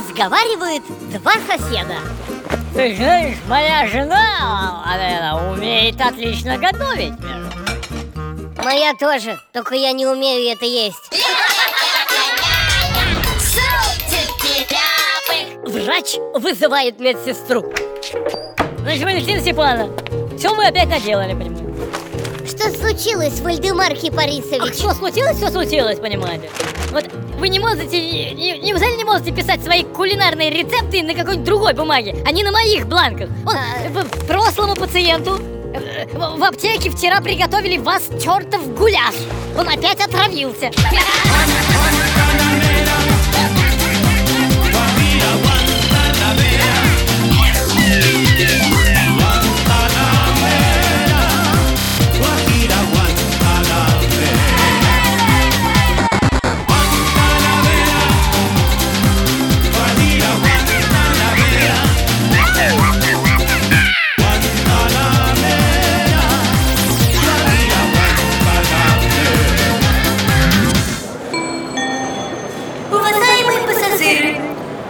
разговаривают два соседа Ты знаешь, моя жена, она умеет отлично готовить. Моя тоже, только я не умею это есть Врач вызывает медсестру. Значит, Валентина Степановна, все мы опять наделали, понимаете? Что случилось, Вальдемар А Кипарисович? что случилось, все случилось, понимаете? Вот вы не можете, не- неужели не можете писать свои кулинарные рецепты на какой-нибудь другой бумаге, а не на моих бланках? Вот, в- прошлому пациенту э, в в аптеке вчера приготовили вас чертов гуляш. Он опять отравился.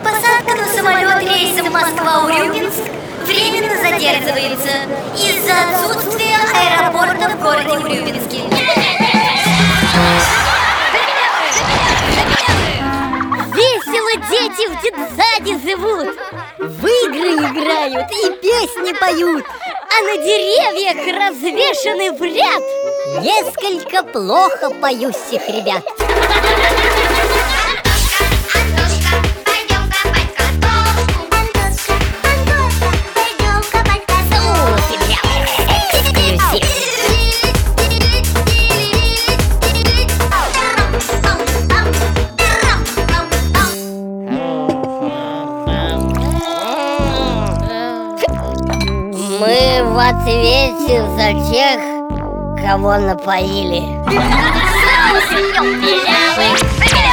Посадка на самолет рейсом Москва-Урюпинск временно задерживается из-за отсутствия аэропорта в городе Урюпинске. Весело дети в детсаде живут В игры играют и песни поют А на деревьях развешаны в ряд Несколько плохо поющих ребят Мы в ответе за тех, кого напоили. Белявых, белявых!